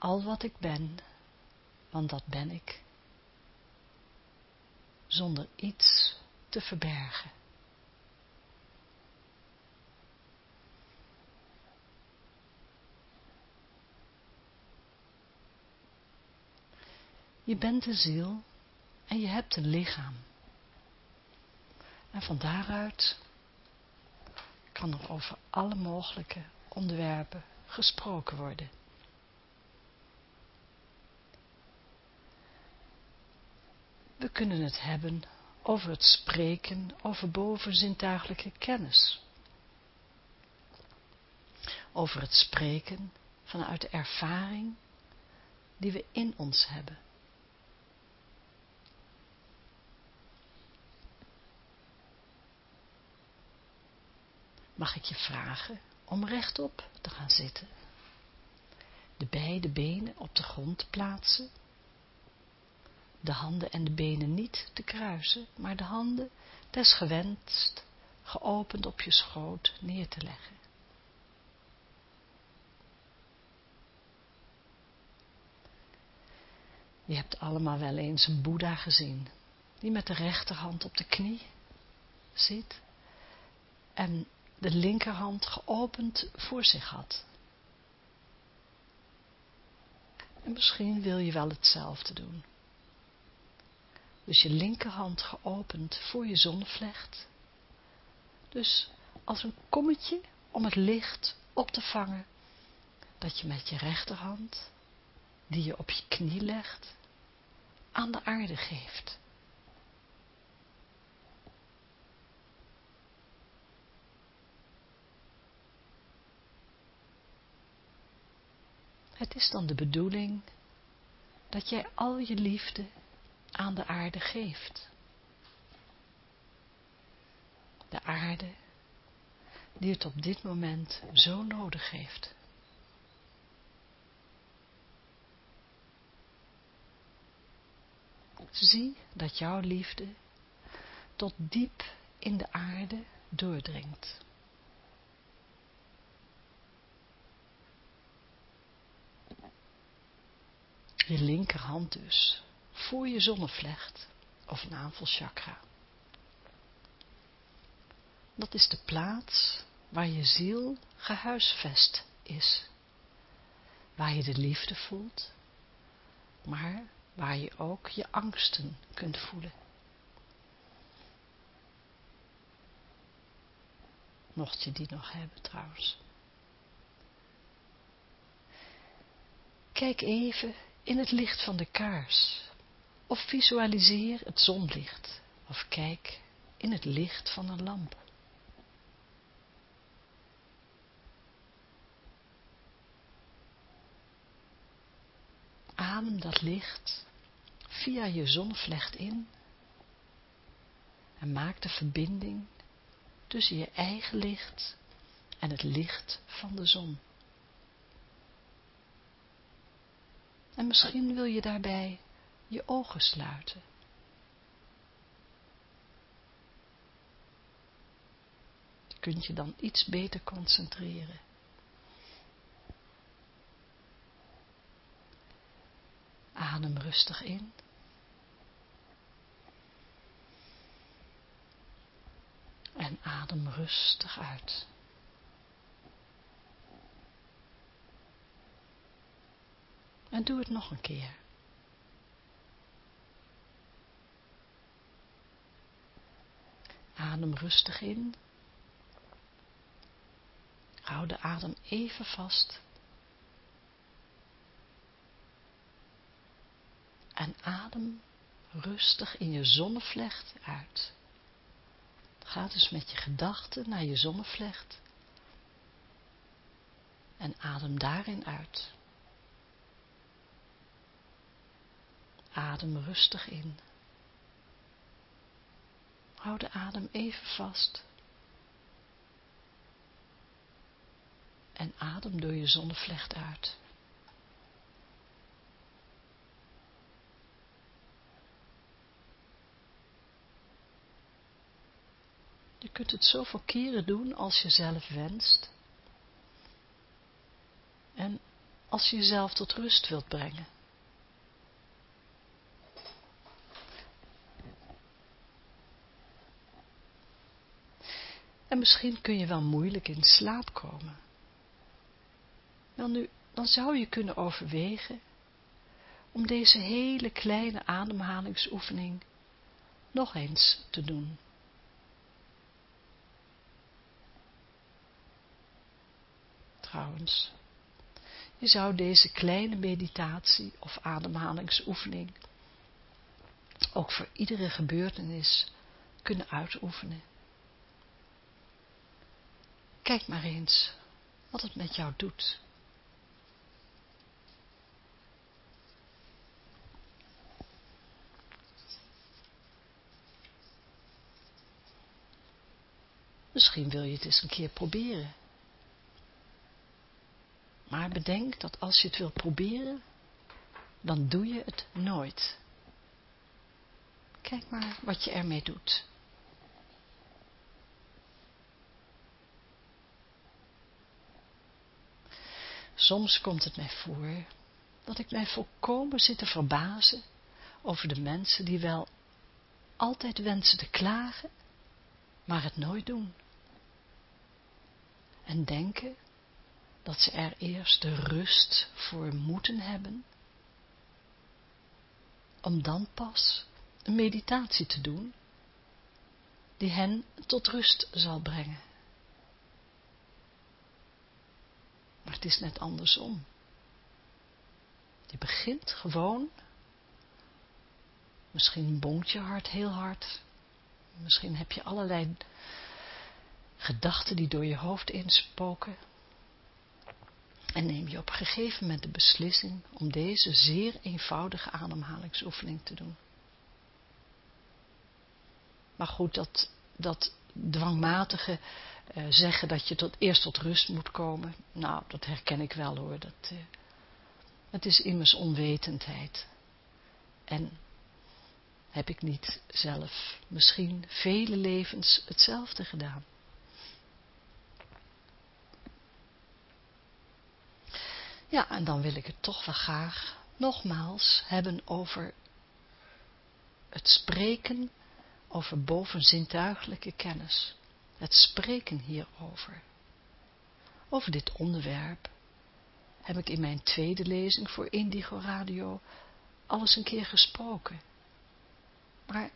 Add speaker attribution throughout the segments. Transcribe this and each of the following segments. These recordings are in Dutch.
Speaker 1: Al wat ik ben, want dat ben ik, zonder iets te verbergen. Je bent een ziel en je hebt een lichaam. En van daaruit kan er over alle mogelijke onderwerpen gesproken worden. We kunnen het hebben over het spreken, over bovenzintuigelijke kennis. Over het spreken vanuit de ervaring die we in ons hebben. mag ik je vragen om rechtop te gaan zitten. De beide benen op de grond te plaatsen. De handen en de benen niet te kruisen, maar de handen desgewenst geopend op je schoot neer te leggen. Je hebt allemaal wel eens een Boeddha gezien, die met de rechterhand op de knie zit en de linkerhand geopend voor zich had. En misschien wil je wel hetzelfde doen. Dus je linkerhand geopend voor je zonnevlecht. Dus als een kommetje om het licht op te vangen, dat je met je rechterhand, die je op je knie legt, aan de aarde geeft. Het is dan de bedoeling dat jij al je liefde aan de aarde geeft. De aarde die het op dit moment zo nodig heeft. Zie dat jouw liefde tot diep in de aarde doordringt. je linkerhand dus, voor je zonnevlecht of navelchakra. Dat is de plaats waar je ziel gehuisvest is, waar je de liefde voelt, maar waar je ook je angsten kunt voelen. Mocht je die nog hebben trouwens. Kijk even in het licht van de kaars, of visualiseer het zonlicht, of kijk in het licht van een lamp. Adem dat licht via je zonnevlecht in en maak de verbinding tussen je eigen licht en het licht van de zon. En misschien wil je daarbij je ogen sluiten. Je kunt je dan iets beter concentreren. Adem rustig in. En adem rustig uit. En doe het nog een keer. Adem rustig in. Hou de adem even vast. En adem rustig in je zonnevlecht uit. Ga dus met je gedachten naar je zonnevlecht. En adem daarin uit. Adem rustig in. Hou de adem even vast. En adem door je zonnevlecht uit. Je kunt het zoveel keren doen als je zelf wenst. En als je jezelf tot rust wilt brengen. En misschien kun je wel moeilijk in slaap komen. Wel nu, dan zou je kunnen overwegen om deze hele kleine ademhalingsoefening nog eens te doen. Trouwens, je zou deze kleine meditatie of ademhalingsoefening ook voor iedere gebeurtenis kunnen uitoefenen. Kijk maar eens wat het met jou doet. Misschien wil je het eens een keer proberen. Maar bedenk dat als je het wilt proberen, dan doe je het nooit. Kijk maar wat je ermee doet. Soms komt het mij voor dat ik mij volkomen zit te verbazen over de mensen die wel altijd wensen te klagen, maar het nooit doen. En denken dat ze er eerst de rust voor moeten hebben, om dan pas een meditatie te doen, die hen tot rust zal brengen. Maar het is net andersom. Je begint gewoon, misschien bonkt je hart heel hard, misschien heb je allerlei gedachten die door je hoofd inspoken, en neem je op een gegeven moment de beslissing om deze zeer eenvoudige ademhalingsoefening te doen. Maar goed, dat, dat dwangmatige uh, zeggen dat je tot, eerst tot rust moet komen, nou, dat herken ik wel hoor. Dat, uh, het is immers onwetendheid. En heb ik niet zelf misschien vele levens hetzelfde gedaan. Ja, en dan wil ik het toch wel graag nogmaals hebben over het spreken over bovenzintuigelijke kennis. Het spreken hierover. Over dit onderwerp heb ik in mijn tweede lezing voor Indigo Radio alles een keer gesproken. Maar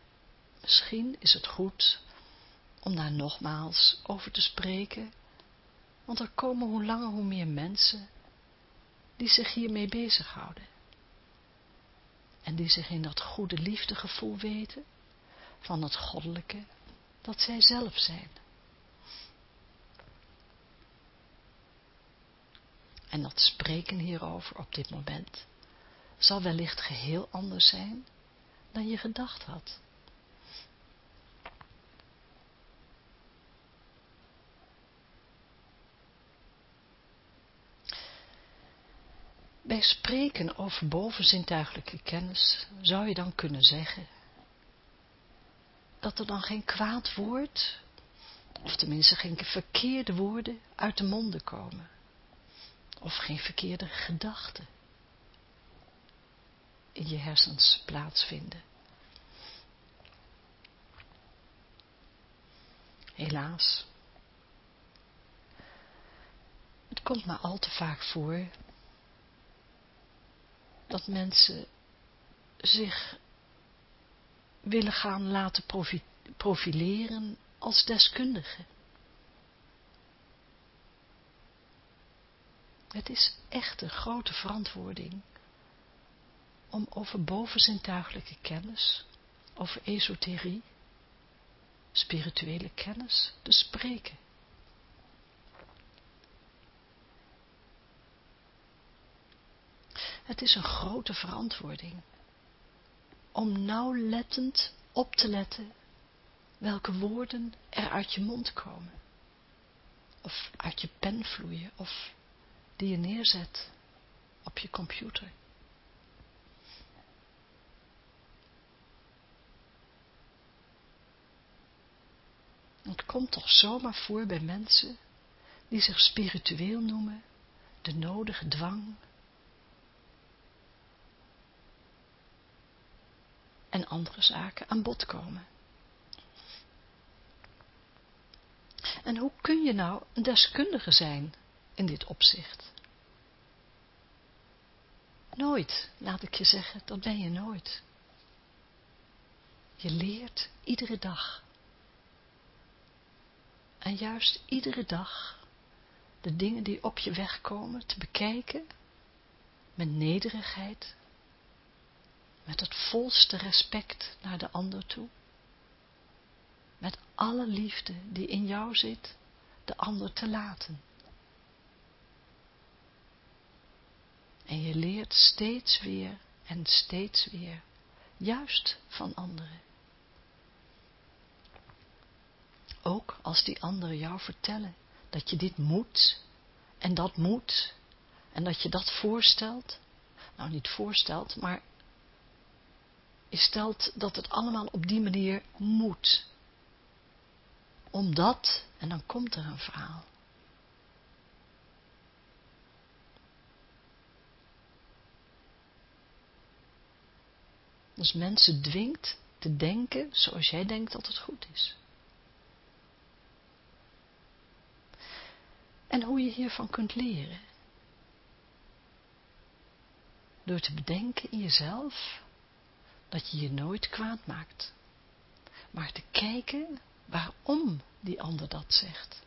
Speaker 1: misschien is het goed om daar nogmaals over te spreken, want er komen hoe langer hoe meer mensen die zich hiermee bezighouden. En die zich in dat goede liefdegevoel weten van het goddelijke dat zij zelf zijn. En dat spreken hierover op dit moment zal wellicht geheel anders zijn dan je gedacht had. Bij spreken over bovenzintuigelijke kennis zou je dan kunnen zeggen dat er dan geen kwaad woord, of tenminste geen verkeerde woorden uit de monden komen, of geen verkeerde gedachten in je hersens plaatsvinden. Helaas. Het komt maar al te vaak voor dat mensen zich willen gaan laten profileren als deskundigen. Het is echt een grote verantwoording om over bovenzintuigelijke kennis, over esoterie, spirituele kennis te spreken. Het is een grote verantwoording. om nauwlettend op te letten welke woorden er uit je mond komen. Of uit je pen vloeien, of die je neerzet op je computer. Het komt toch zomaar voor bij mensen die zich spiritueel noemen, de nodige dwang en andere zaken aan bod komen. En hoe kun je nou een deskundige zijn in dit opzicht? Nooit, laat ik je zeggen, dat ben je nooit. Je leert iedere dag. En juist iedere dag de dingen die op je weg komen te bekijken met nederigheid, met het volste respect naar de ander toe, met alle liefde die in jou zit, de ander te laten. En je leert steeds weer en steeds weer, juist van anderen. Ook als die anderen jou vertellen dat je dit moet en dat moet en dat je dat voorstelt. Nou, niet voorstelt, maar je stelt dat het allemaal op die manier moet. Omdat, en dan komt er een verhaal. Dus mensen dwingt te denken zoals jij denkt dat het goed is. En hoe je hiervan kunt leren. Door te bedenken in jezelf dat je je nooit kwaad maakt. Maar te kijken waarom die ander dat zegt.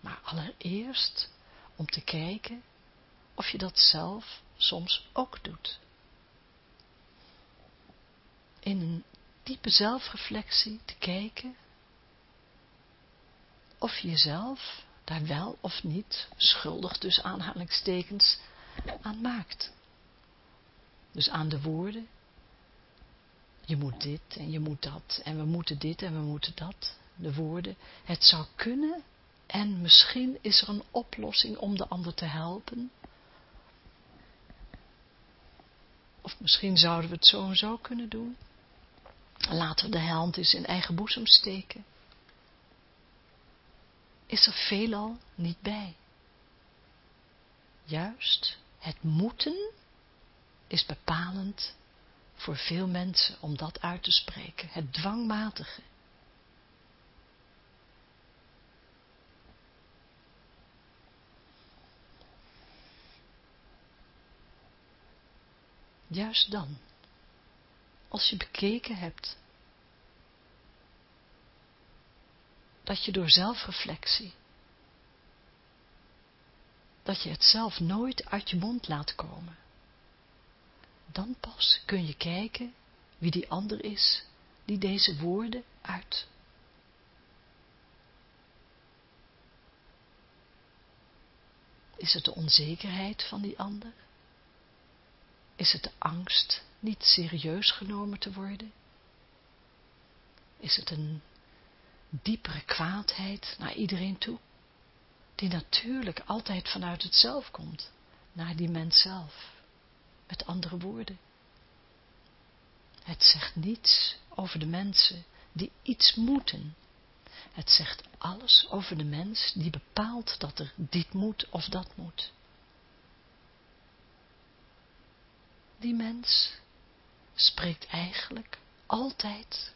Speaker 1: Maar allereerst om te kijken of je dat zelf soms ook doet. In een diepe zelfreflectie te kijken of je jezelf daar wel of niet schuldig dus aanhalingstekens aan maakt. Dus aan de woorden, je moet dit en je moet dat en we moeten dit en we moeten dat, de woorden, het zou kunnen en misschien is er een oplossing om de ander te helpen. Of misschien zouden we het zo en zo kunnen doen. Laten we de hand eens in eigen boezem steken is er veelal niet bij. Juist het moeten is bepalend voor veel mensen om dat uit te spreken, het dwangmatige. Juist dan, als je bekeken hebt dat je door zelfreflectie, dat je het zelf nooit uit je mond laat komen. Dan pas kun je kijken wie die ander is die deze woorden uit. Is het de onzekerheid van die ander? Is het de angst niet serieus genomen te worden? Is het een diepere kwaadheid naar iedereen toe, die natuurlijk altijd vanuit het zelf komt, naar die mens zelf, met andere woorden. Het zegt niets over de mensen die iets moeten. Het zegt alles over de mens die bepaalt dat er dit moet of dat moet. Die mens spreekt eigenlijk altijd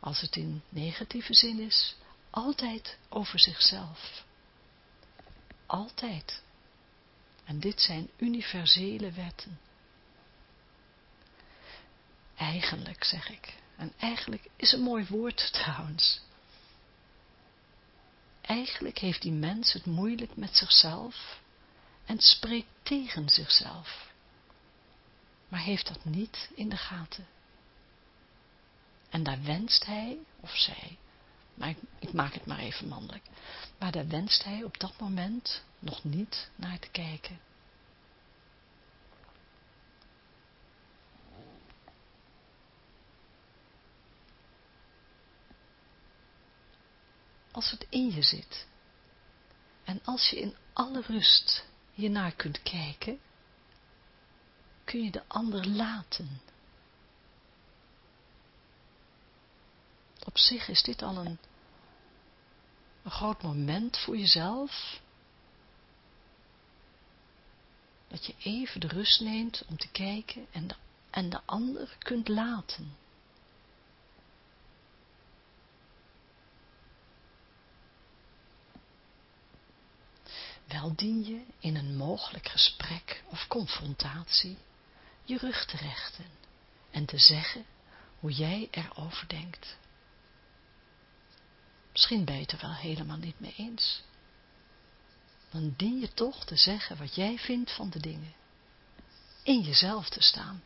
Speaker 1: als het in negatieve zin is, altijd over zichzelf. Altijd. En dit zijn universele wetten. Eigenlijk, zeg ik. En eigenlijk is een mooi woord trouwens. Eigenlijk heeft die mens het moeilijk met zichzelf en spreekt tegen zichzelf maar heeft dat niet in de gaten. En daar wenst hij, of zij, maar ik, maak het maar even mannelijk, maar daar wenst hij op dat moment nog niet naar te kijken. Als het in je zit en als je in alle rust hiernaar kunt kijken, kun je de ander laten. Op zich is dit al een, een groot moment voor jezelf. Dat je even de rust neemt om te kijken en de, en de ander kunt laten. Wel dien je in een mogelijk gesprek of confrontatie je rug te rechten en te zeggen hoe jij erover denkt. Misschien ben je het er wel helemaal niet mee eens. Dan dien je toch te zeggen wat jij vindt van de dingen. In jezelf te staan.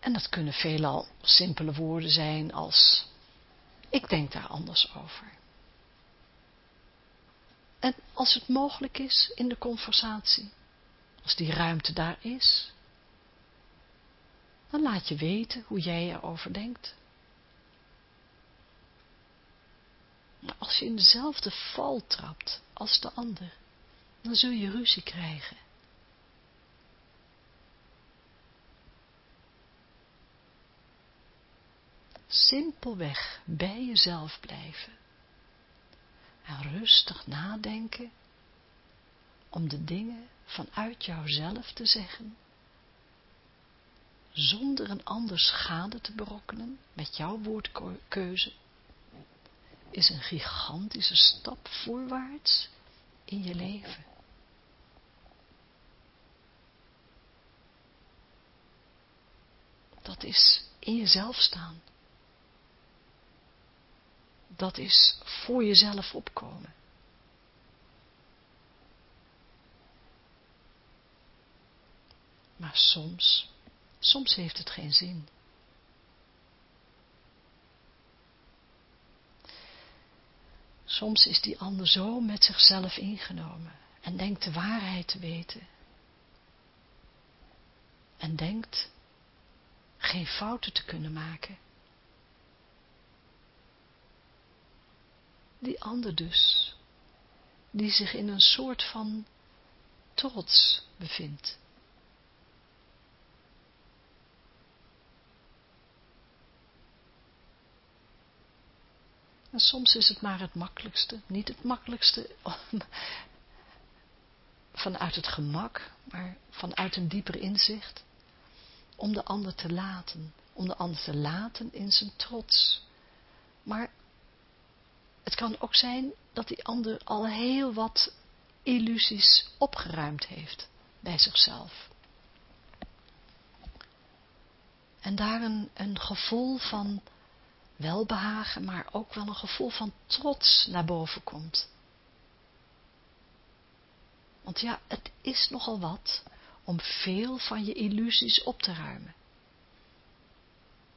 Speaker 1: En dat kunnen veelal simpele woorden zijn als, ik denk daar anders over. En als het mogelijk is in de conversatie, als die ruimte daar is, dan laat je weten hoe jij erover denkt. Als je in dezelfde val trapt als de ander, dan zul je ruzie krijgen. Simpelweg bij jezelf blijven en rustig nadenken om de dingen vanuit jouzelf te zeggen, zonder een ander schade te berokkenen met jouw woordkeuze, is een gigantische stap voorwaarts in je leven. Dat is in jezelf staan dat is voor jezelf opkomen. Maar soms, soms heeft het geen zin. Soms is die ander zo met zichzelf ingenomen en denkt de waarheid te weten. En denkt geen fouten te kunnen maken. Die ander dus, die zich in een soort van trots bevindt. En soms is het maar het makkelijkste, niet het makkelijkste vanuit het gemak, maar vanuit een dieper inzicht, om de ander te laten, om de ander te laten in zijn trots. Maar het kan ook zijn dat die ander al heel wat illusies opgeruimd heeft bij zichzelf. En daar een, een gevoel van welbehagen, maar ook wel een gevoel van trots naar boven komt. Want ja, het is nogal wat om veel van je illusies op te ruimen.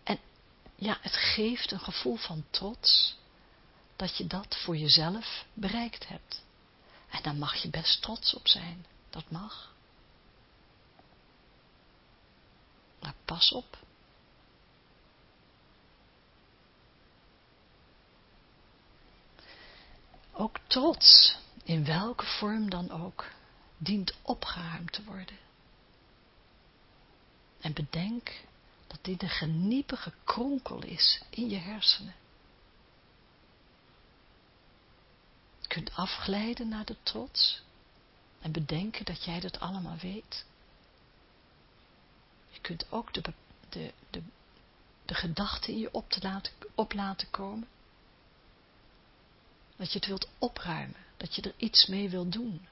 Speaker 1: En ja, het geeft een gevoel van trots, dat je dat voor jezelf bereikt hebt. En daar mag je best trots op zijn. Dat mag. Maar pas op. Ook trots, in welke vorm dan ook, dient opgeruimd te worden. En bedenk dat dit een geniepige kronkel is in je hersenen. Kunt afglijden naar de trots en bedenken dat jij dat allemaal weet. Je kunt ook de, de, de, de gedachten in je op, te laten, op laten komen. Dat je het wilt opruimen, dat je er iets mee wilt doen.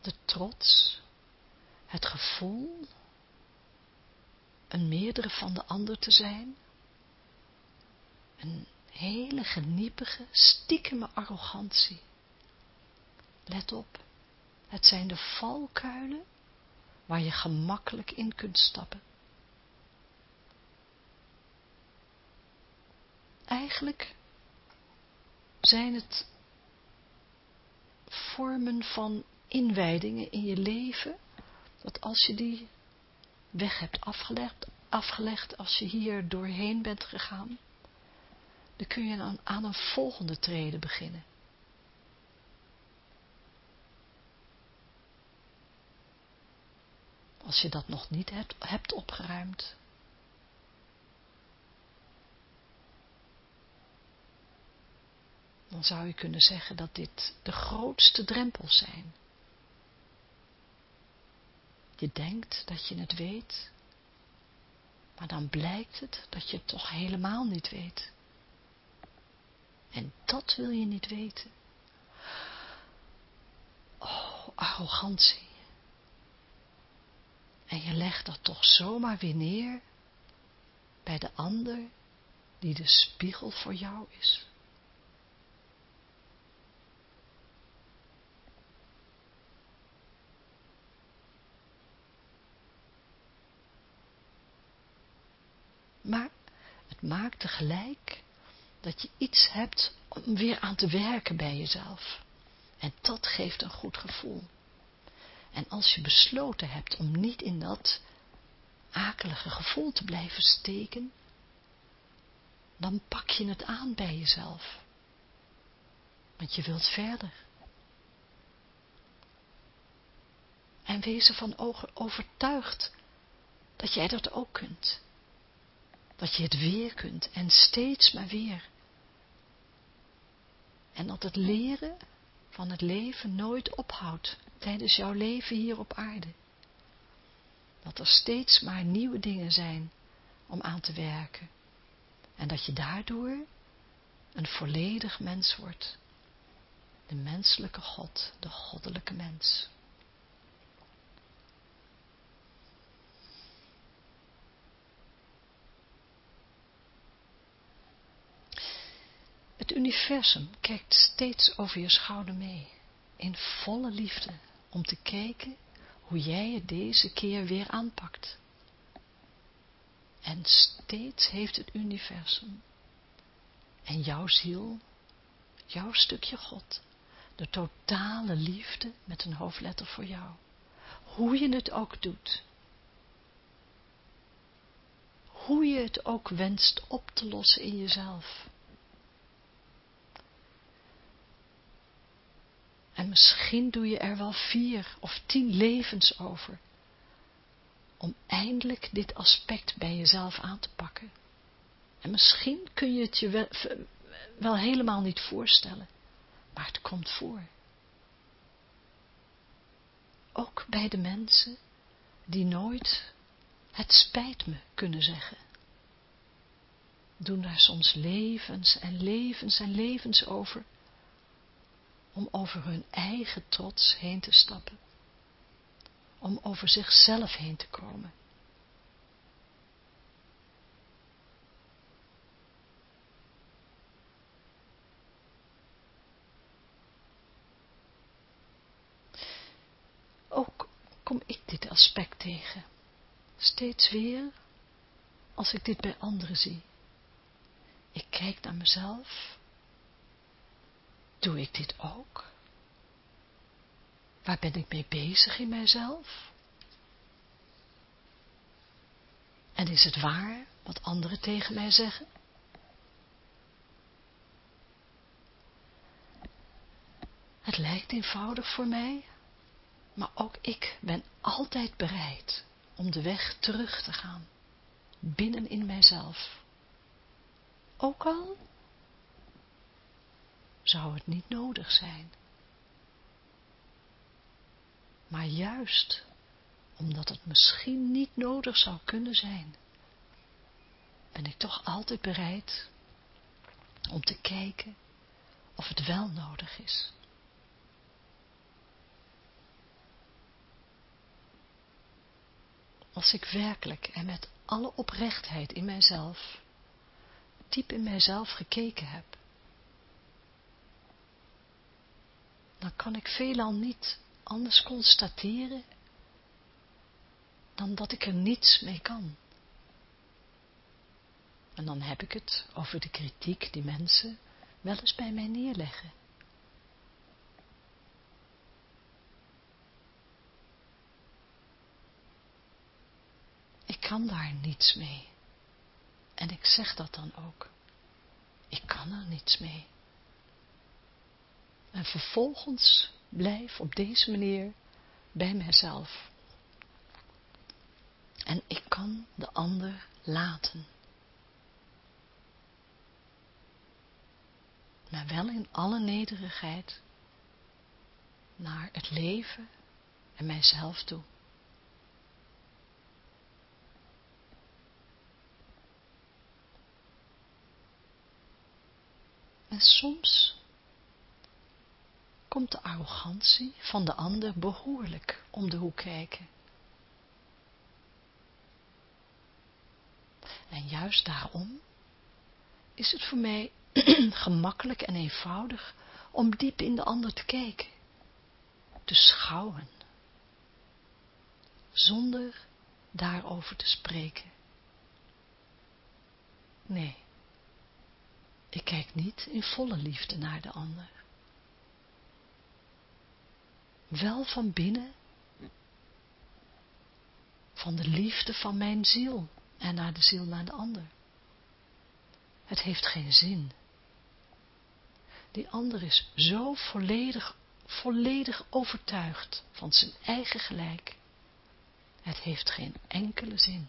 Speaker 1: De trots het gevoel een meerdere van de ander te zijn, een hele geniepige, stiekeme arrogantie. Let op, het zijn de valkuilen waar je gemakkelijk in kunt stappen. Eigenlijk zijn het vormen van inwijdingen in je leven, dat als je die weg hebt afgelegd, afgelegd als je hier doorheen bent gegaan, dan kun je aan, aan een volgende trede beginnen. Als je dat nog niet hebt, hebt opgeruimd, dan zou je kunnen zeggen dat dit de grootste drempels zijn. Je denkt dat je het weet, maar dan blijkt het dat je het toch helemaal niet weet. En dat wil je niet weten. Oh, arrogantie. En je legt dat toch zomaar weer neer bij de ander die de spiegel voor jou is. Maar het maakt tegelijk dat je iets hebt om weer aan te werken bij jezelf. En dat geeft een goed gevoel. En als je besloten hebt om niet in dat akelige gevoel te blijven steken, dan pak je het aan bij jezelf. Want je wilt verder. En wees ervan overtuigd dat jij dat ook kunt. Dat je het weer kunt en steeds maar weer. En dat het leren van het leven nooit ophoudt tijdens jouw leven hier op aarde. Dat er steeds maar nieuwe dingen zijn om aan te werken. En dat je daardoor een volledig mens wordt. De menselijke God, de goddelijke mens. Het universum kijkt steeds over je schouder mee, in volle liefde, om te kijken hoe jij het deze keer weer aanpakt. En steeds heeft het universum en jouw ziel, jouw stukje God, de totale liefde met een hoofdletter voor jou. Hoe je het ook doet. Hoe je het ook wenst op te lossen in jezelf. En misschien doe je er wel vier of tien levens over. Om eindelijk dit aspect bij jezelf aan te pakken. En misschien kun je het je wel, wel helemaal niet voorstellen. Maar het komt voor. Ook bij de mensen die nooit het spijt me kunnen zeggen. Doen daar soms levens en levens en levens over om over hun eigen trots heen te stappen, om over zichzelf heen te komen. Ook kom ik dit aspect tegen, steeds weer als ik dit bij anderen zie. Ik kijk naar mezelf Doe ik dit ook? Waar ben ik mee bezig in mijzelf? En is het waar wat anderen tegen mij zeggen? Het lijkt eenvoudig voor mij, maar ook ik ben altijd bereid om de weg terug te gaan, binnen in mijzelf. Ook al zou het niet nodig zijn. Maar juist omdat het misschien niet nodig zou kunnen zijn, ben ik toch altijd bereid om te kijken of het wel nodig is. Als ik werkelijk en met alle oprechtheid in mijzelf, diep in mijzelf gekeken heb, dan kan ik veelal niet anders constateren dan dat ik er niets mee kan. En dan heb ik het over de kritiek die mensen wel eens bij mij neerleggen. Ik kan daar niets mee. En ik zeg dat dan ook. Ik kan er niets mee. En vervolgens blijf op deze manier bij mijzelf. En ik kan de ander laten. Maar wel in alle nederigheid naar het leven en mijzelf toe. En soms komt de arrogantie van de ander behoorlijk om de hoek kijken. En juist daarom is het voor mij gemakkelijk en eenvoudig om diep in de ander te kijken, te schouwen, zonder daarover te spreken. Nee, ik kijk niet in volle liefde naar de ander. Wel van binnen, van de liefde van mijn ziel en naar de ziel naar de ander. Het heeft geen zin. Die ander is zo volledig, volledig overtuigd van zijn eigen gelijk. Het heeft geen enkele zin.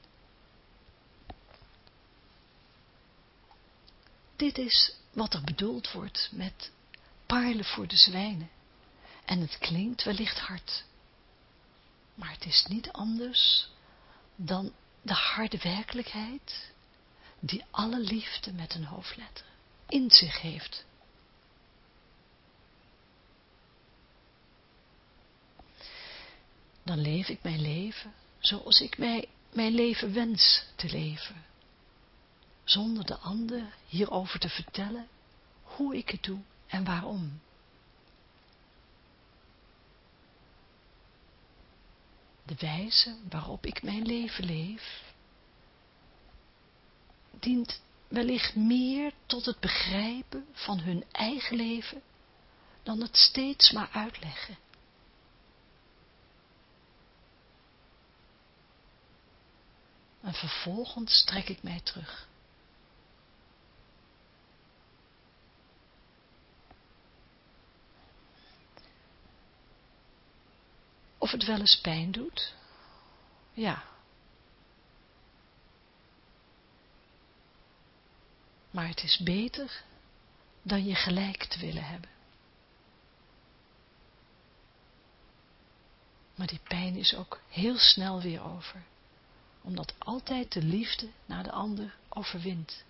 Speaker 1: Dit is wat er bedoeld wordt met paarlen voor de zwijnen. En het klinkt wellicht hard. Maar het is niet anders dan de harde werkelijkheid die alle liefde met een hoofdletter in zich heeft. Dan leef ik mijn leven zoals ik mij, mijn leven wens te leven zonder de ander hierover te vertellen hoe ik het doe en waarom. De wijze waarop ik mijn leven leef, dient wellicht meer tot het begrijpen van hun eigen leven, dan het steeds maar uitleggen. En vervolgens trek ik mij terug. Het wel eens pijn doet? Ja. Maar het is beter dan je gelijk te willen hebben. Maar die pijn is ook heel snel weer over, omdat altijd de liefde naar de ander overwint.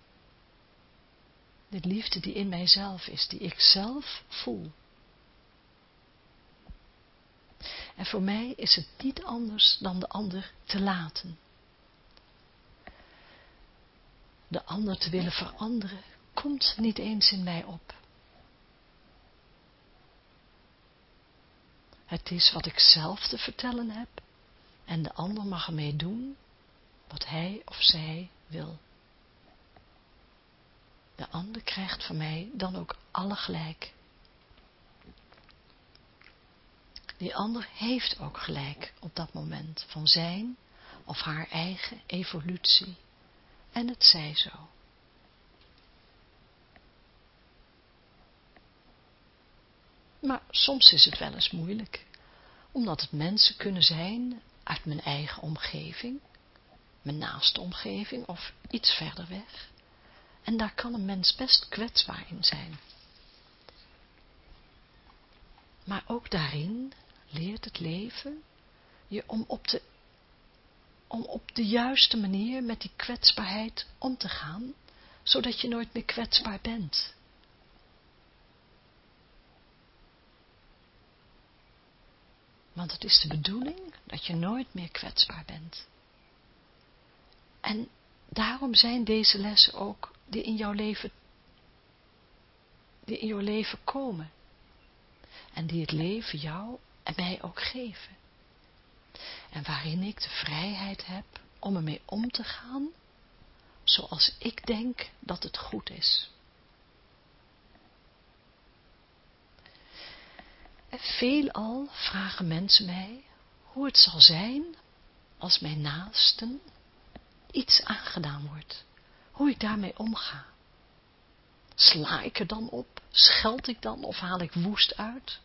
Speaker 1: De liefde die in mijzelf is, die ik zelf voel. En voor mij is het niet anders dan de ander te laten. De ander te willen veranderen komt niet eens in mij op. Het is wat ik zelf te vertellen heb en de ander mag ermee doen wat hij of zij wil. De ander krijgt van mij dan ook alle gelijk. Die ander heeft ook gelijk op dat moment van zijn of haar eigen evolutie. En het zij zo. Maar soms is het wel eens moeilijk, omdat het mensen kunnen zijn uit mijn eigen omgeving, mijn naaste omgeving of iets verder weg. En daar kan een mens best kwetsbaar in zijn. Maar ook daarin leert het leven je om op de, om op de juiste manier met die kwetsbaarheid om te gaan, zodat je nooit meer kwetsbaar bent. Want het is de bedoeling dat je nooit meer kwetsbaar bent. En daarom zijn deze lessen ook die in jouw leven, die in jouw leven komen. En die het leven jou en mij ook geven. En waarin ik de vrijheid heb om ermee om te gaan zoals ik denk dat het goed is. En veelal vragen mensen mij hoe het zal zijn als mijn naasten, iets aangedaan wordt, hoe ik daarmee omga. Sla ik er dan op? Scheld ik dan of haal ik woest uit?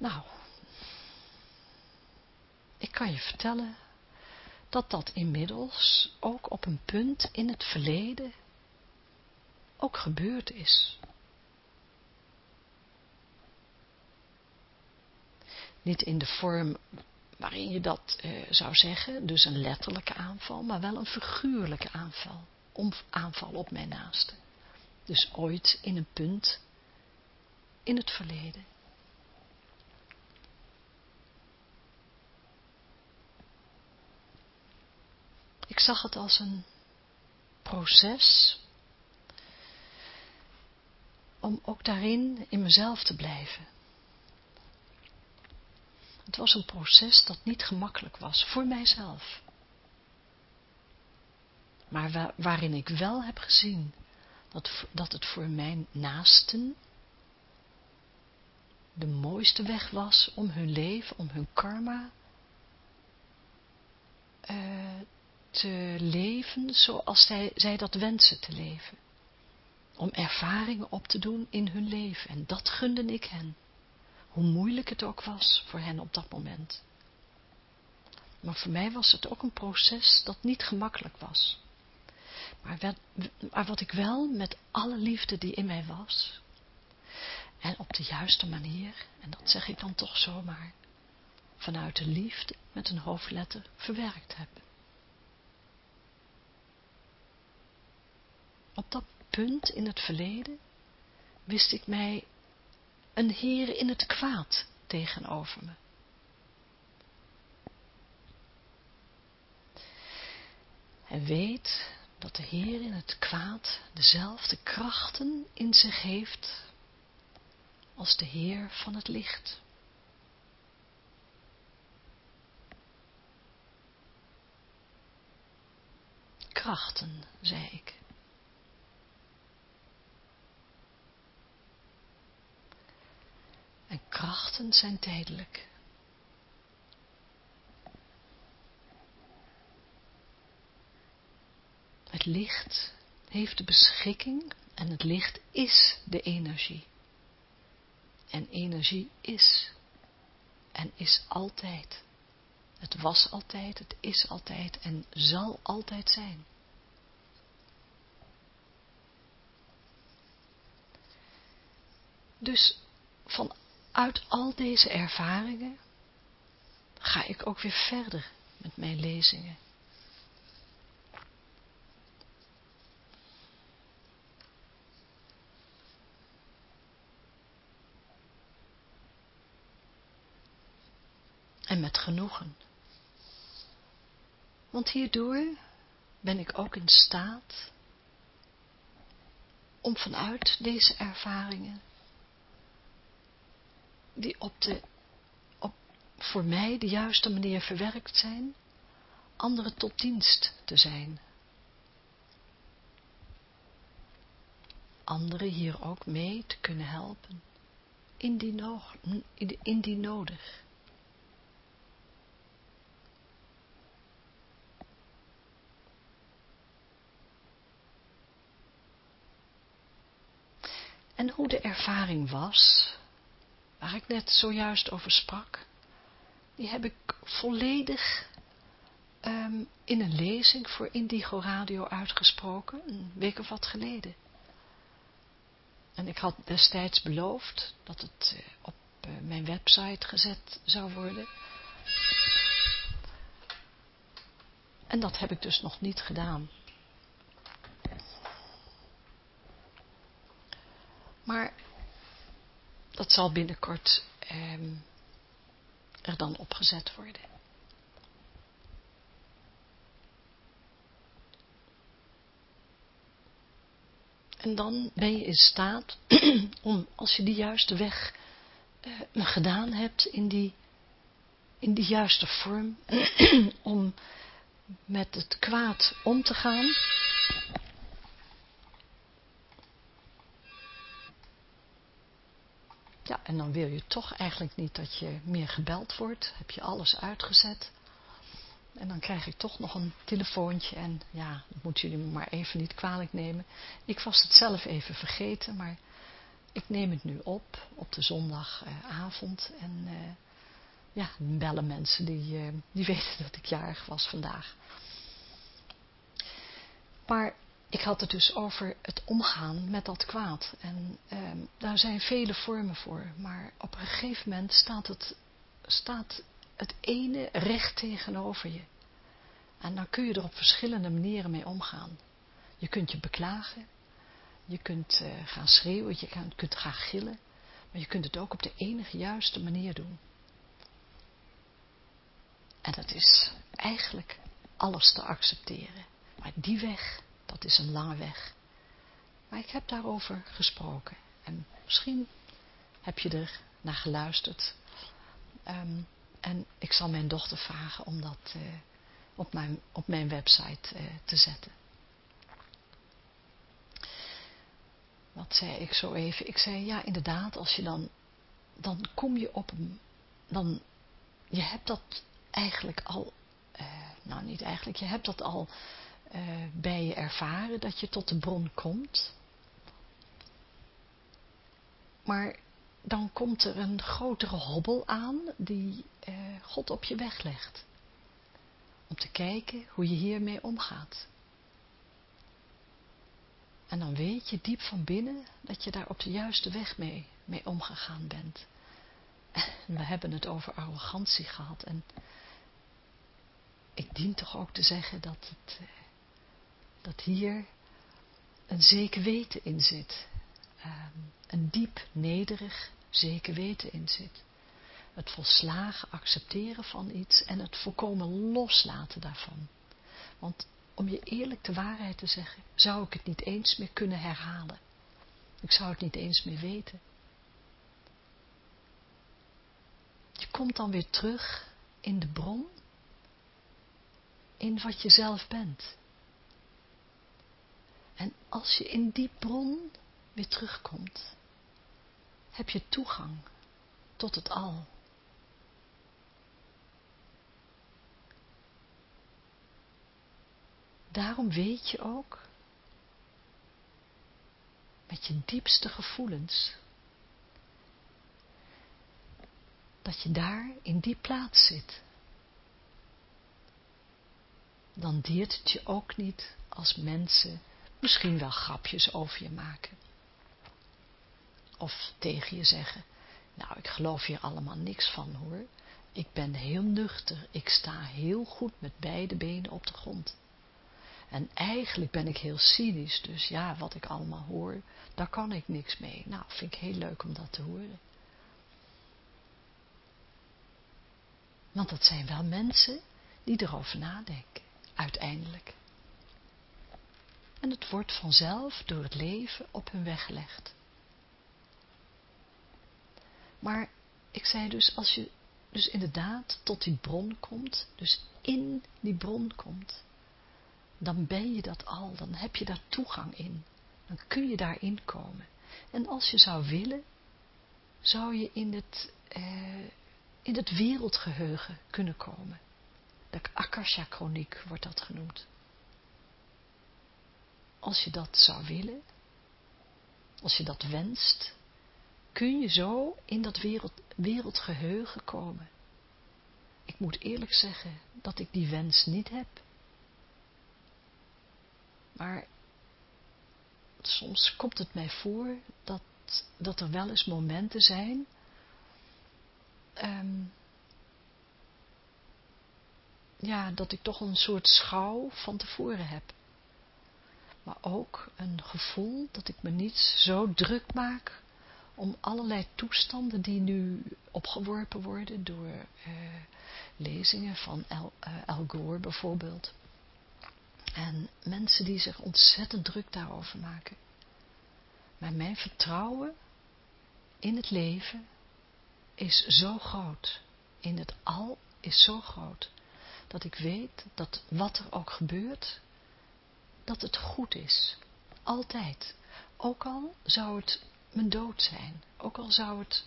Speaker 1: Nou, ik kan je vertellen dat dat inmiddels ook op een punt in het verleden ook gebeurd is. Niet in de vorm waarin je dat eh, zou zeggen, dus een letterlijke aanval, maar wel een figuurlijke aanval, aanval op mijn naaste. Dus ooit in een punt in het verleden. Ik zag het als een proces om ook daarin in mezelf te blijven. Het was een proces dat niet gemakkelijk was, voor mijzelf. Maar waarin ik wel heb gezien dat, dat het voor mijn naasten de mooiste weg was om hun leven, om hun karma uh, te leven zoals zij, zij dat wensen te leven. Om ervaringen op te doen in hun leven. En dat gunde ik hen. Hoe moeilijk het ook was voor hen op dat moment. Maar voor mij was het ook een proces dat niet gemakkelijk was. Maar, maar wat ik wel met alle liefde die in mij was, en op de juiste manier, en dat zeg ik dan toch zomaar, vanuit de liefde met een hoofdletter verwerkt heb. Op dat punt in het verleden wist ik mij een Heer in het kwaad tegenover me. En weet dat de Heer in het kwaad dezelfde krachten in zich heeft als de Heer van het licht. Krachten, zei ik. En krachten zijn tijdelijk. Het licht heeft de beschikking en het licht is de energie. En energie is en is altijd. Het was altijd, het is altijd en zal altijd zijn. Dus van uit al deze ervaringen ga ik ook weer verder met mijn lezingen. En met genoegen. Want hierdoor ben ik ook in staat om vanuit deze ervaringen die op de, op voor mij de juiste manier verwerkt zijn, anderen tot dienst te zijn. Anderen hier ook mee te kunnen helpen, indien, nog, indien nodig. En hoe de ervaring was, waar ik net zojuist over sprak, die heb ik volledig um, in een lezing voor Indigo Radio uitgesproken, een week of wat geleden. En ik had destijds beloofd dat het uh, op uh, mijn website gezet zou worden. En dat heb ik dus nog niet gedaan. Maar dat zal binnenkort eh, er dan opgezet worden. En dan ben je in staat om, als je die juiste weg uh, gedaan hebt, in die, in die juiste vorm, om met het kwaad om te gaan, Ja, en dan wil je toch eigenlijk niet dat je meer gebeld wordt. Heb je alles uitgezet. En dan krijg ik toch nog een telefoontje. En ja, dat moeten jullie me maar even niet kwalijk nemen. Ik was het zelf even vergeten, maar ik neem het nu op, op de zondagavond. en uh, ja, bellen mensen die, uh, die weten dat ik jarig was vandaag. Maar ik had het dus over het omgaan met dat kwaad. En ehm, daar zijn vele vormen voor. Maar op een gegeven moment staat het, staat het ene recht tegenover je. En dan kun je er op verschillende manieren mee omgaan. Je kunt je beklagen. Je kunt uh, gaan schreeuwen. Je kunt gaan gillen. Maar je kunt het ook op de enige juiste manier doen. En dat is eigenlijk alles te accepteren. Maar die weg, dat is een lange weg. Maar ik heb daarover gesproken. En misschien heb je er naar geluisterd. Um, en ik zal mijn dochter vragen om dat uh, op, mijn, op mijn website uh, te zetten. Wat zei ik zo even? Ik zei, ja inderdaad, als je dan, dan kom je op een, dan, je hebt dat eigenlijk al, uh, nou niet eigenlijk, je hebt dat al uh, bij je ervaren, dat je tot de bron komt. Maar dan komt er een grotere hobbel aan die uh, God op je weg legt. Om te kijken hoe je hiermee omgaat. En dan weet je diep van binnen dat je daar op de juiste weg mee, mee omgegaan bent. En we hebben het over arrogantie gehad. En ik dien toch ook te zeggen dat, het, eh, dat hier een zeker weten in zit. Um, een diep, nederig, zeker weten in zit. Het volslagen accepteren van iets en het volkomen loslaten daarvan. Want om je eerlijk de waarheid te zeggen, zou ik het niet eens meer kunnen herhalen. Ik zou het niet eens meer weten. Je komt dan weer terug in de bron, in wat je zelf bent. En als je in die bron weer terugkomt, heb je toegang tot het al. Daarom weet je ook, met je diepste gevoelens, dat je daar in die plaats zit. Dan deert het je ook niet als mensen misschien wel grapjes over je maken. Of tegen je zeggen, nou ik geloof hier allemaal niks van hoor. Ik ben heel nuchter, ik sta heel goed met beide benen op de grond. En eigenlijk ben ik heel cynisch, dus ja, wat ik allemaal hoor, daar kan ik niks mee. Nou, vind ik heel leuk om dat te horen. Want dat zijn wel mensen die erover nadenken, uiteindelijk. En het wordt vanzelf door het leven op hun weg gelegd. Maar ik zei dus, als je dus inderdaad tot die bron komt, dus in die bron komt, dan ben je dat al, dan heb je daar toegang in. Dan kun je daarin komen. En als je zou willen, zou je in het, eh, in het wereldgeheugen kunnen komen. De Akasha-chroniek wordt dat genoemd. Als je dat zou willen, als je dat wenst, kun je zo in dat wereld, wereldgeheugen komen. Ik moet eerlijk zeggen dat ik die wens niet heb. Maar soms komt het mij voor dat, dat er wel eens momenten zijn um, ja, dat ik toch een soort schouw van tevoren heb. Maar ook een gevoel dat ik me niet zo druk maak om allerlei toestanden die nu opgeworpen worden door uh, lezingen van Al, uh, Al Gore bijvoorbeeld. En mensen die zich ontzettend druk daarover maken. Maar mijn vertrouwen in het leven is zo groot. In het al is zo groot. Dat ik weet dat wat er ook gebeurt, dat het goed is. Altijd. Ook al zou het mijn dood zijn. Ook al zou het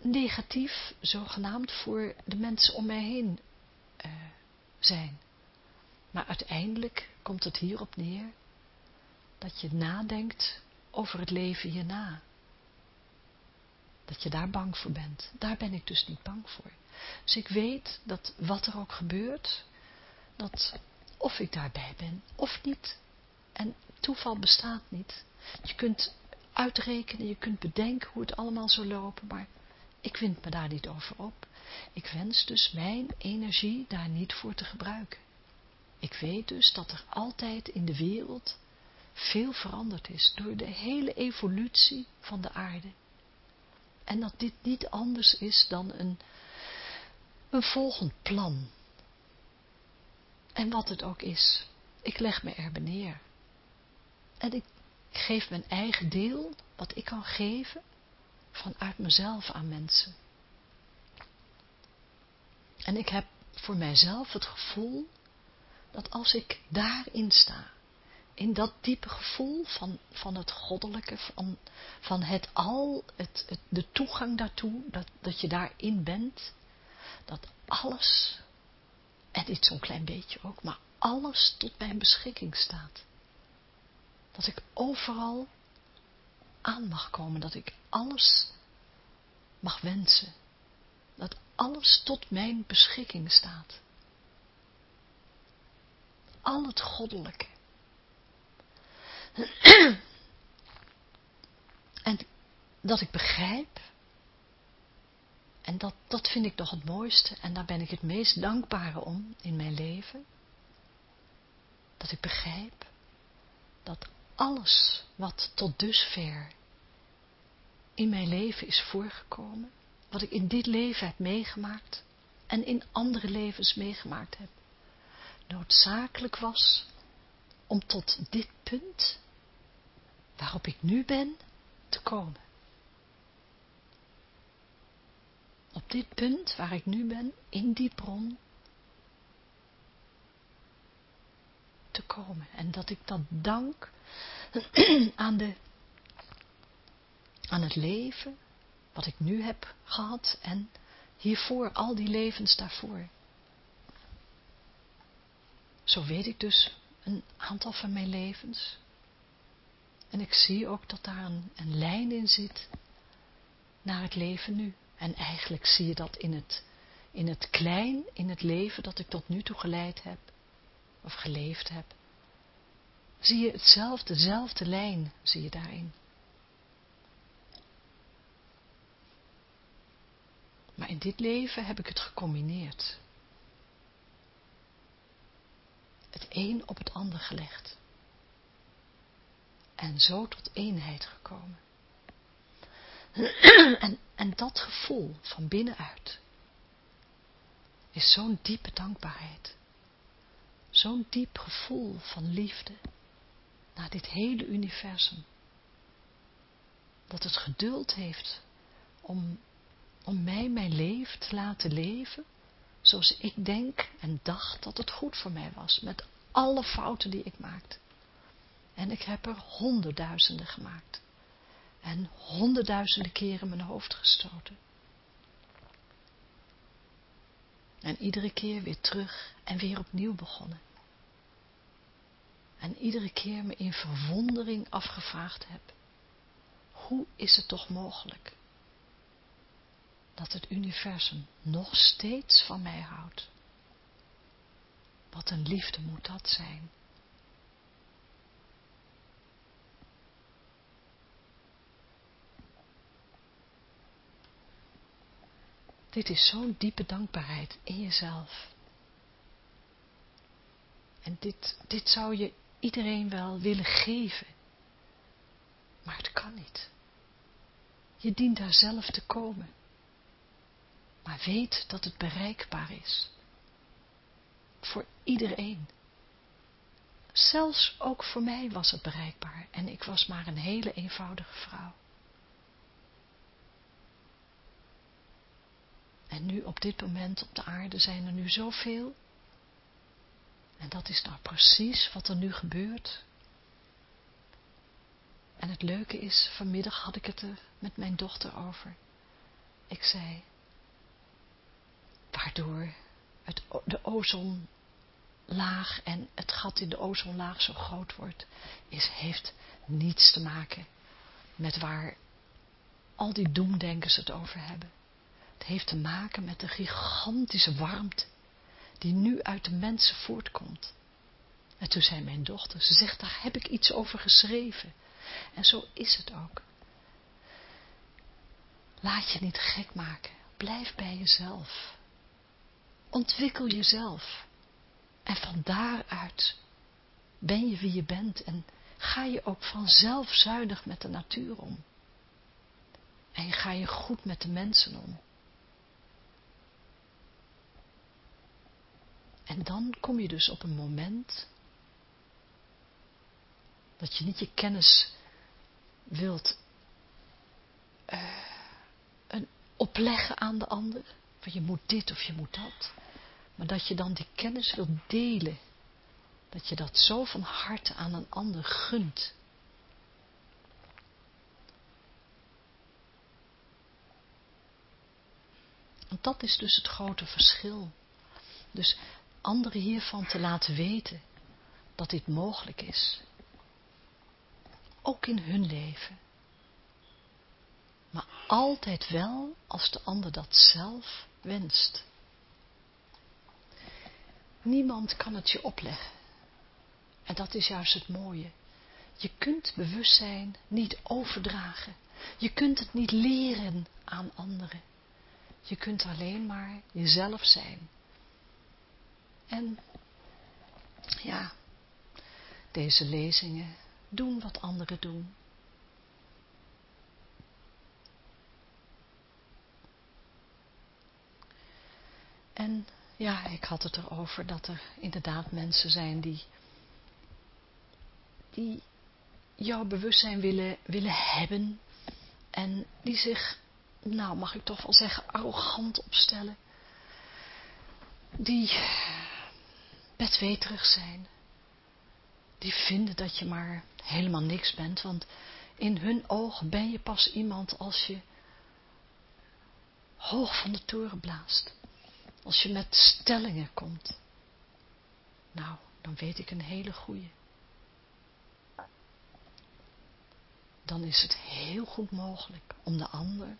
Speaker 1: negatief, zogenaamd, voor de mensen om mij heen uh, zijn. Maar uiteindelijk komt het hierop neer dat je nadenkt over het leven hierna. Dat je daar bang voor bent. Daar ben ik dus niet bang voor. Dus ik weet dat wat er ook gebeurt, dat of ik daarbij ben of niet. En toeval bestaat niet. Je kunt uitrekenen, je kunt bedenken hoe het allemaal zou lopen, maar ik wind me daar niet over op. Ik wens dus mijn energie daar niet voor te gebruiken. Ik weet dus dat er altijd in de wereld veel veranderd is door de hele evolutie van de aarde. En dat dit niet anders is dan een, een volgend plan. En wat het ook is, ik leg me er neer. En ik geef mijn eigen deel, wat ik kan geven, vanuit mezelf aan mensen. En ik heb voor mijzelf het gevoel dat als ik daarin sta, in dat diepe gevoel van, van het goddelijke, van, van het al, het, het, de toegang daartoe, dat, dat je daarin bent, dat alles, en niet zo'n klein beetje ook, maar alles tot mijn beschikking staat. Dat ik overal aan mag komen, dat ik alles mag wensen, dat alles tot mijn beschikking staat. Al het goddelijke. en dat ik begrijp, en dat, dat vind ik nog het mooiste, en daar ben ik het meest dankbare om in mijn leven, dat ik begrijp dat alles wat tot dusver in mijn leven is voorgekomen, wat ik in dit leven heb meegemaakt en in andere levens meegemaakt heb, noodzakelijk was om tot dit punt waarop ik nu ben te komen. Op dit punt waar ik nu ben, in die bron, te komen. En dat ik dat dank aan, de, aan het leven wat ik nu heb gehad en hiervoor, al die levens daarvoor. Zo weet ik dus een aantal van mijn levens. En ik zie ook dat daar een, een lijn in zit naar het leven nu. En eigenlijk zie je dat in het, in het klein, in het leven dat ik tot nu toe geleid heb, of geleefd heb. Zie je hetzelfde, dezelfde lijn, zie je daarin. Maar in dit leven heb ik het gecombineerd. Het een op het ander gelegd. En zo tot eenheid gekomen. En, en dat gevoel van binnenuit is zo'n diepe dankbaarheid. Zo'n diep gevoel van liefde naar dit hele universum. Dat het geduld heeft om om mij mijn leven te laten leven, zoals ik denk en dacht dat het goed voor mij was, met alle fouten die ik maakte. En ik heb er honderdduizenden gemaakt. En honderdduizenden keren mijn hoofd gestoten. En iedere keer weer terug en weer opnieuw begonnen. En iedere keer me in verwondering afgevraagd heb. Hoe is het toch mogelijk dat het universum nog steeds van mij houdt. Wat een liefde moet dat zijn. Dit is zo'n diepe dankbaarheid in jezelf. En dit, dit zou je iedereen wel willen geven. Maar het kan niet. Je dient daar zelf te komen. Maar weet dat het bereikbaar is. Voor iedereen. Zelfs ook voor mij was het bereikbaar. En ik was maar een hele eenvoudige vrouw. En nu op dit moment op de aarde zijn er nu zoveel. En dat is nou precies wat er nu gebeurt. En het leuke is, vanmiddag had ik het er met mijn dochter over ik zei, waardoor het, de ozonlaag en het gat in de ozonlaag zo groot wordt, is, heeft niets te maken met waar al die doemdenkers het over hebben. Het heeft te maken met de gigantische warmte die nu uit de mensen voortkomt. En toen zei mijn dochter, ze zegt, daar heb ik iets over geschreven. En zo is het ook. Laat je niet gek maken. Blijf bij jezelf. Ontwikkel jezelf. En van daaruit ben je wie je bent en ga je ook vanzelf zuinig met de natuur om. En ga je goed met de mensen om. En dan kom je dus op een moment dat je niet je kennis wilt uh, een opleggen aan de ander. Van je moet dit of je moet dat. Maar dat je dan die kennis wilt delen. Dat je dat zo van harte aan een ander gunt. Want dat is dus het grote verschil. Dus anderen hiervan te laten weten dat dit mogelijk is. Ook in hun leven. Maar altijd wel als de ander dat zelf wenst. Niemand kan het je opleggen. En dat is juist het mooie. Je kunt bewustzijn niet overdragen. Je kunt het niet leren aan anderen. Je kunt alleen maar jezelf zijn. En ja, deze lezingen doen wat anderen doen. En ja, ik had het erover dat er inderdaad mensen zijn die, die jouw bewustzijn willen, willen hebben en die zich, nou mag ik toch wel zeggen, arrogant opstellen. Die bedweterig zijn. Die vinden dat je maar helemaal niks bent, want in hun ogen ben je pas iemand als je hoog van de toren blaast. Als je met stellingen komt. Nou, dan weet ik een hele goeie. Dan is het heel goed mogelijk om de ander,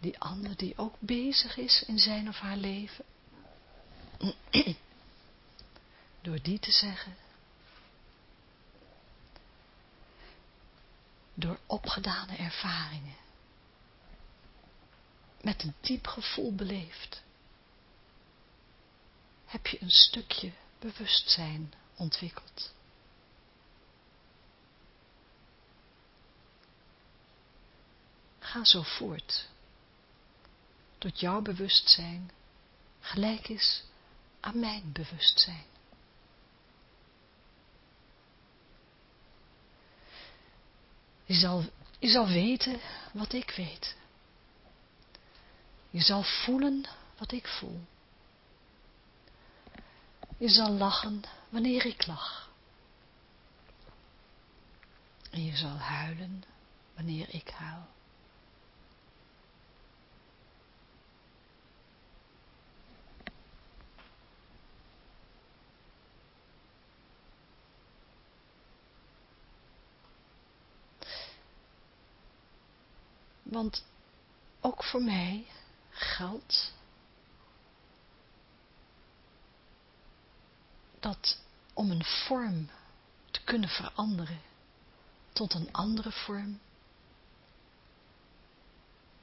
Speaker 1: die ander die ook bezig is in zijn of haar leven, door die te zeggen, door opgedane ervaringen, met een diep gevoel beleefd, heb je een stukje bewustzijn ontwikkeld. Ga zo voort, tot jouw bewustzijn gelijk is aan mijn bewustzijn. Je zal, je zal weten wat ik weet. Je zal voelen wat ik voel. Je zal lachen wanneer ik lach. En je zal huilen wanneer ik huil. Want ook voor mij geldt dat om een vorm te kunnen veranderen tot een andere vorm,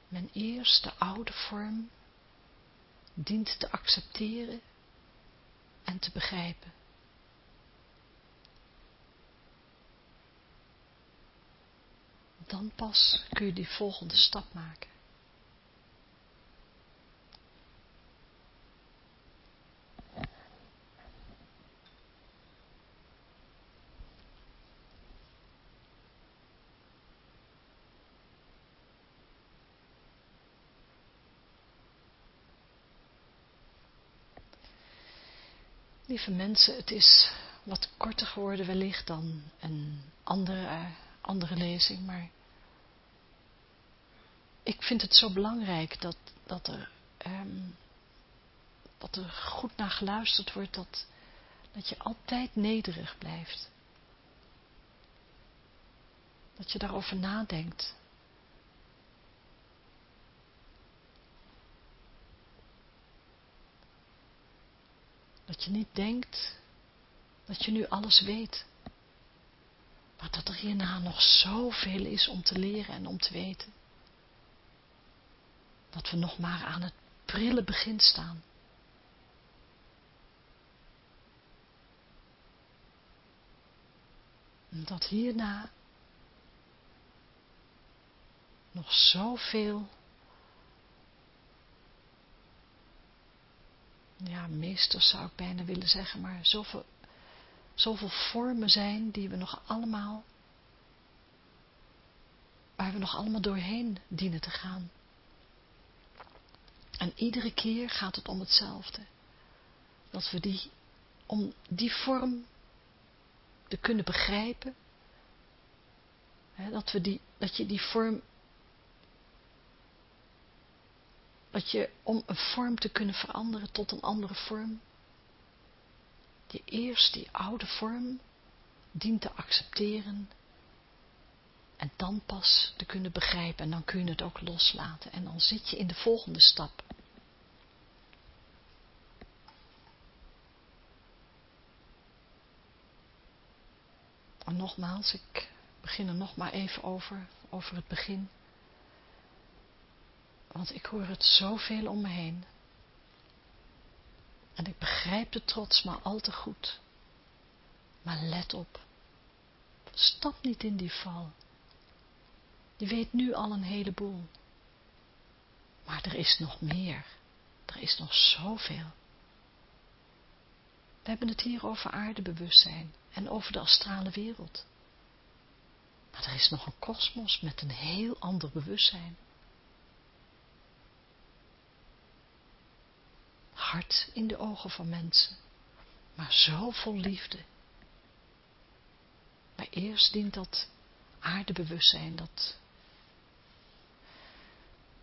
Speaker 1: men eerst de oude vorm dient te accepteren en te begrijpen. Dan pas kun je die volgende stap maken. Lieve mensen, het is wat korter geworden wellicht dan een andere, andere lezing, maar ik vind het zo belangrijk dat, dat, er, ehm, dat er goed naar geluisterd wordt, dat, dat je altijd nederig blijft. Dat je daarover nadenkt. Dat je niet denkt dat je nu alles weet. Maar dat er hierna nog zoveel is om te leren en om te weten. Dat we nog maar aan het prille begin staan. Dat hierna nog zoveel ja, meesters zou ik bijna willen zeggen, maar zoveel, zoveel vormen zijn die we nog allemaal, waar we nog allemaal doorheen dienen te gaan. En iedere keer gaat het om hetzelfde. Dat we die, om die vorm te kunnen begrijpen, hè, dat, we die, dat je die vorm dat je om een vorm te kunnen veranderen tot een andere vorm, je eerst die oude vorm dient te accepteren en dan pas te kunnen begrijpen en dan kun je het ook loslaten en dan zit je in de volgende stap. En nogmaals, ik begin er nog maar even over, over het begin. Want ik hoor het zoveel om me heen. En ik begrijp de trots maar al te goed. Maar let op. Stap niet in die val. Je weet nu al een heleboel. Maar er is nog meer. Er is nog zoveel. We hebben het hier over aardebewustzijn en over de astrale wereld. Maar er is nog een kosmos met een heel ander bewustzijn. Hart in de ogen van mensen, maar zo vol liefde. Maar eerst dient dat aardebewustzijn, dat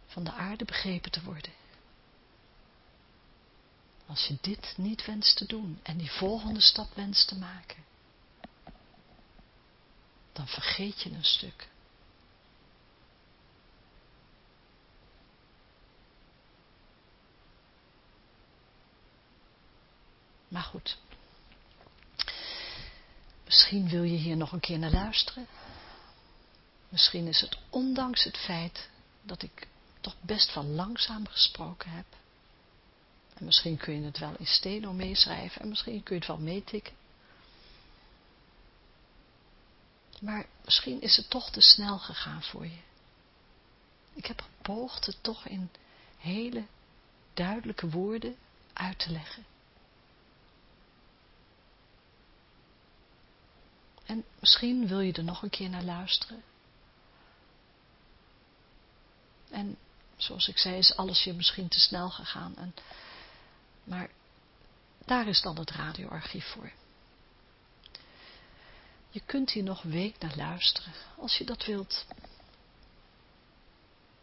Speaker 1: van de aarde begrepen te worden. Als je dit niet wenst te doen en die volgende stap wenst te maken, dan vergeet je een stuk. Maar goed. Misschien wil je hier nog een keer naar luisteren. Misschien is het ondanks het feit dat ik toch best wel langzaam gesproken heb. En misschien kun je het wel in steno meeschrijven en misschien kun je het wel meetikken. Maar misschien is het toch te snel gegaan voor je. Ik heb gepoogd het toch in hele duidelijke woorden uit te leggen. En misschien wil je er nog een keer naar luisteren. En zoals ik zei, is alles je misschien te snel gegaan. En, maar daar is dan het radioarchief voor. Je kunt hier nog een week naar luisteren, als je dat wilt.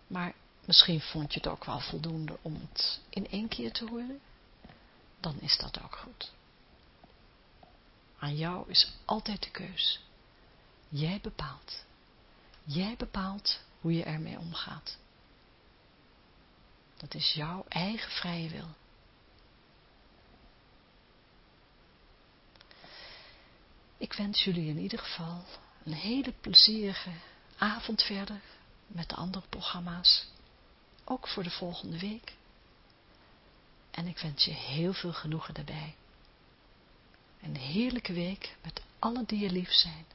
Speaker 1: Maar misschien vond je het ook wel voldoende om het in één keer te horen. Dan is dat ook goed. Aan jou is altijd de keus. Jij bepaalt. Jij bepaalt hoe je ermee omgaat. Dat is jouw eigen vrije wil. Ik wens jullie in ieder geval een hele plezierige avond verder met de andere programma's. Ook voor de volgende week. En ik wens je heel veel genoegen daarbij. Een heerlijke week met alle die je lief zijn.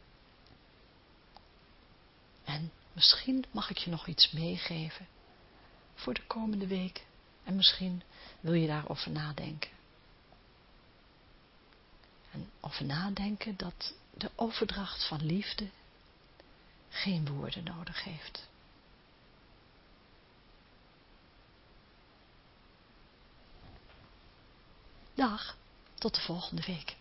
Speaker 1: En misschien mag ik je nog iets meegeven voor de komende week. En misschien wil je daarover nadenken. En over nadenken dat de overdracht van liefde geen woorden nodig heeft. Dag, tot de volgende week.